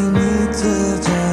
你自己。